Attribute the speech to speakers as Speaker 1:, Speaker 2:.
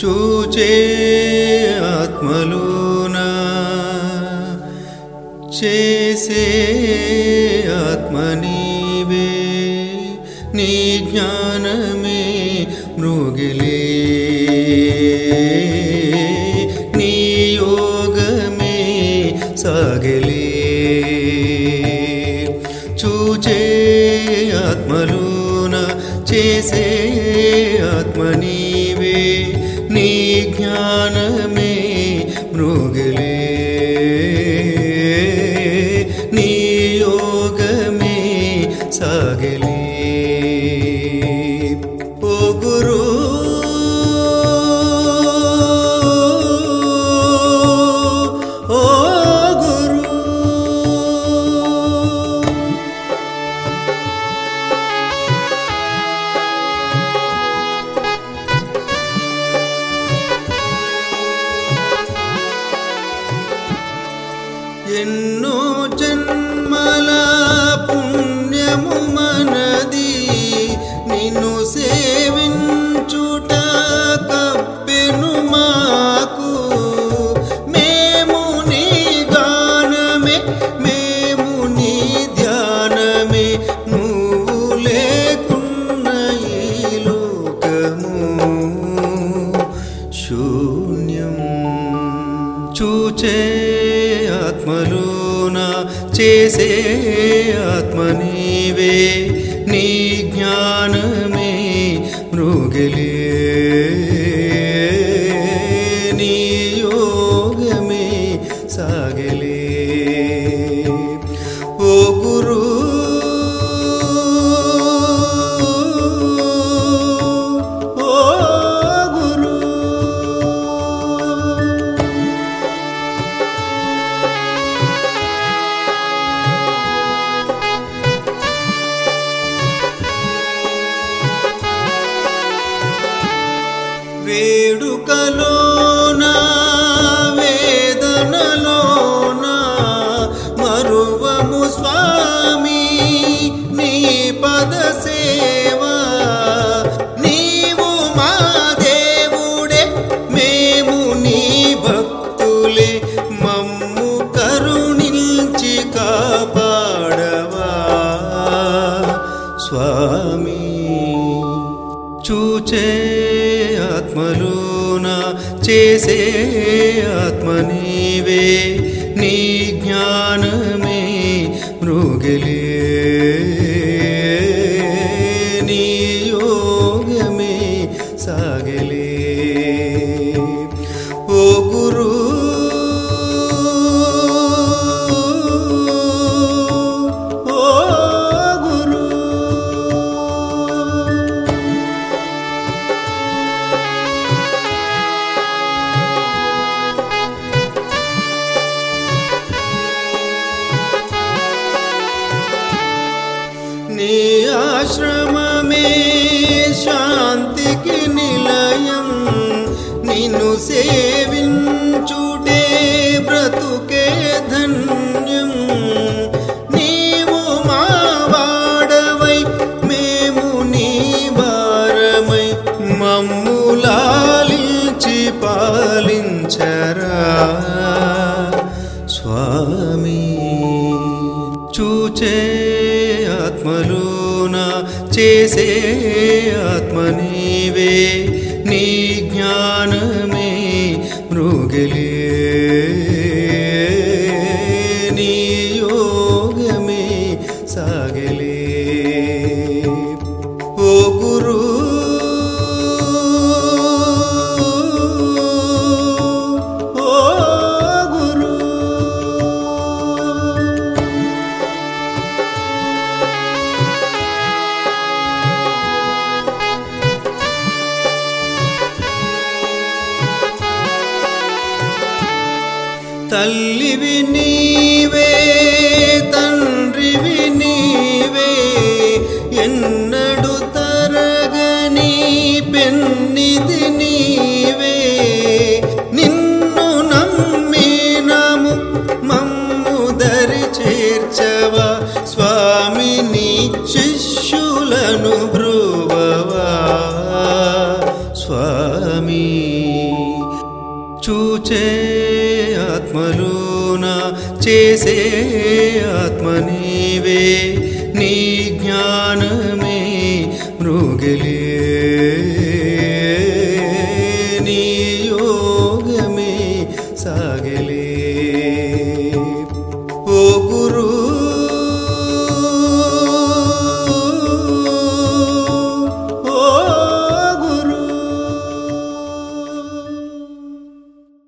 Speaker 1: చూచే ఆత్మలోన చేసే ఆత్మ నీవే నీ జ్ఞానమే మృగిలే నీ యోగమే సాగలే చూచే ఆత్మలోన చేసే ఆత్మ నీవే ज्ञान ज्ञाने मृगले। नियोग योगमे सगले। in ఆత్మలోన చేసే ఆత్మ నీవే నీ జ్ఞానమే మృగలే చూచే ఆత్మలోన చేసే ఆత్మ నీవే నీ జ్ఞానమే మృగలే సేవించుటే బ్రతుకే ధన్యం. నీవు మా వాడవై మేము నీ భారమై మమ్ములాలించి పాలించరా. స్వామి చూచే ఆత్మలోన చేసే ఆత్మ నీవే. నీ జ్ఞానం പകലേ తల్లివి నీవే తండ్రివి నీవే. ఎన్నడు తరగని పెన్నిది నీవే. నిన్ను నమ్మినము మమ్ము దరి చేర్చవా. స్వామిని శిష్యులను బ్రువవా స్వామి చూచే ఆత్మలోన చేసే ఆత్మ నీవే నీ జ్ఞానమే మృగిలి